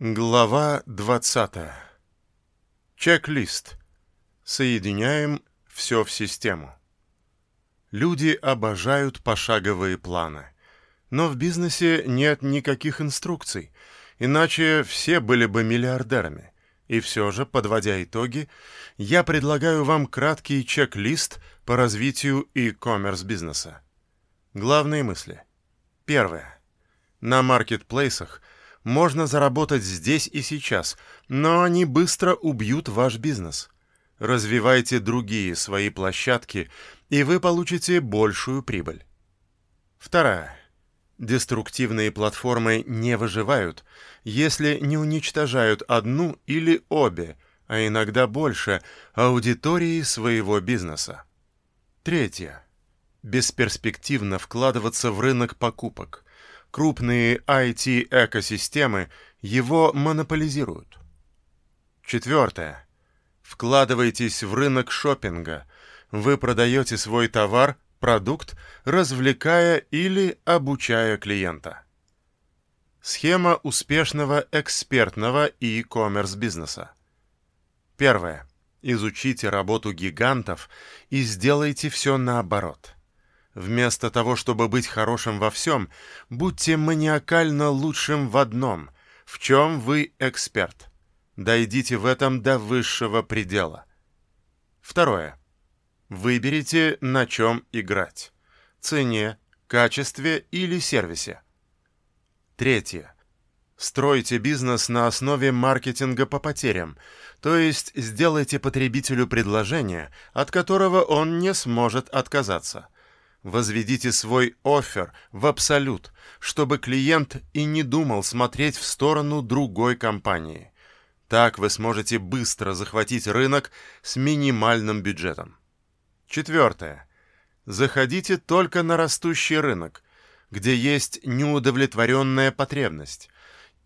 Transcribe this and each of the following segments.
Глава 20. Чек-лист. Соединяем все в систему. Люди обожают пошаговые планы. Но в бизнесе нет никаких инструкций, иначе все были бы миллиардерами. И все же, подводя итоги, я предлагаю вам краткий чек-лист по развитию e-commerce бизнеса. Главные мысли. Первое. На маркетплейсах – можно заработать здесь и сейчас, но они быстро убьют ваш бизнес. Развивайте другие свои площадки, и вы получите большую прибыль. Вторая. Деструктивные платформы не выживают, если не уничтожают одну или обе, а иногда больше, аудитории своего бизнеса. Третье. Бесперспективно вкладываться в рынок покупок крупные IT-экосистемы его монополизируют. Четвертое. Вкладывайтесь в рынок шопинга. Вы продаете свой товар, продукт, развлекая или обучая клиента. Схема успешного экспертного e-commerce бизнеса. Первое. Изучите работу гигантов и сделайте все наоборот – Вместо того, чтобы быть хорошим во всем, будьте маниакально лучшим в одном, в чем вы эксперт. Дойдите в этом до высшего предела. Второе. Выберите, на чем играть. Цене, качестве или сервисе. Третье. Стройте бизнес на основе маркетинга по потерям, то есть сделайте потребителю предложение, от которого он не сможет отказаться – Возведите свой офер в абсолют, чтобы клиент и не думал смотреть в сторону другой компании. Так вы сможете быстро захватить рынок с минимальным бюджетом. Четвертое. Заходите только на растущий рынок, где есть неудовлетворенная потребность.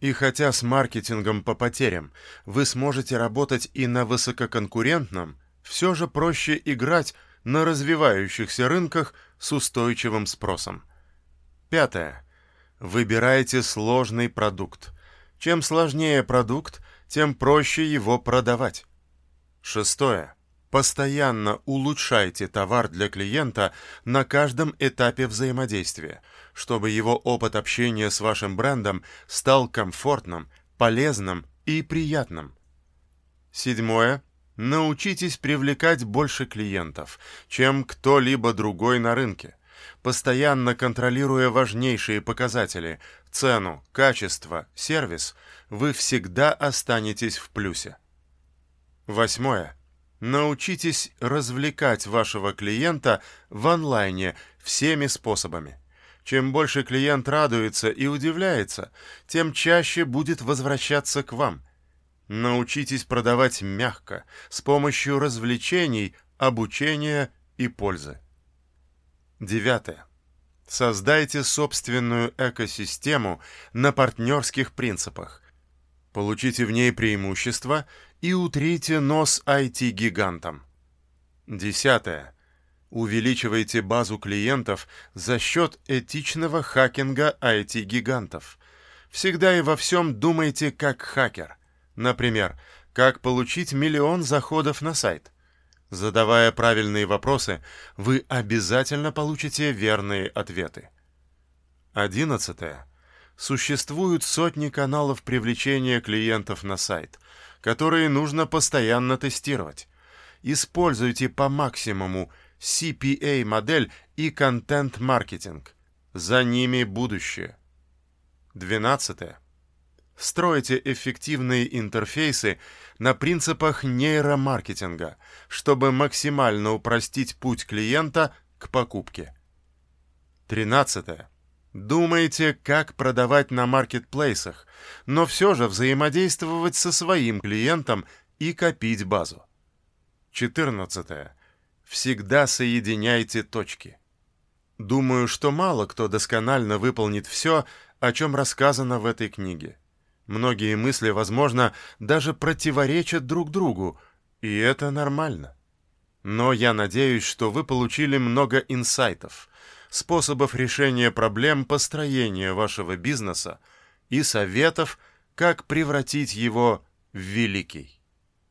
И хотя с маркетингом по потерям вы сможете работать и на высококонкурентном, все же проще играть на развивающихся рынках с устойчивым спросом. Пятое. Выбирайте сложный продукт. Чем сложнее продукт, тем проще его продавать. Шестое. Постоянно улучшайте товар для клиента на каждом этапе взаимодействия, чтобы его опыт общения с вашим брендом стал комфортным, полезным и приятным. Седьмое. Научитесь привлекать больше клиентов, чем кто-либо другой на рынке, постоянно контролируя важнейшие показатели – цену, качество, сервис, вы всегда останетесь в плюсе. Восьмое. Научитесь развлекать вашего клиента в онлайне всеми способами. Чем больше клиент радуется и удивляется, тем чаще будет возвращаться к вам – Научитесь продавать мягко, с помощью развлечений, обучения и пользы. Девятое. Создайте собственную экосистему на партнерских принципах. Получите в ней преимущества и утрите нос IT-гигантам. Десятое. Увеличивайте базу клиентов за счет этичного хакинга IT-гигантов. Всегда и во всем думайте как хакер – Например, как получить миллион заходов на сайт? Задавая правильные вопросы, вы обязательно получите верные ответы. Одиннадцатое. Существуют сотни каналов привлечения клиентов на сайт, которые нужно постоянно тестировать. Используйте по максимуму CPA-модель и контент-маркетинг. За ними будущее. Двенадцатое. Стройте эффективные интерфейсы на принципах нейромаркетинга, чтобы максимально упростить путь клиента к покупке. 13. Думайте, как продавать на маркетплейсах, но все же взаимодействовать со своим клиентом и копить базу. 14. Всегда соединяйте точки. Думаю, что мало кто досконально выполнит все, о чем рассказано в этой книге. Многие мысли, возможно, даже противоречат друг другу, и это нормально. Но я надеюсь, что вы получили много инсайтов, способов решения проблем построения вашего бизнеса и советов, как превратить его в великий.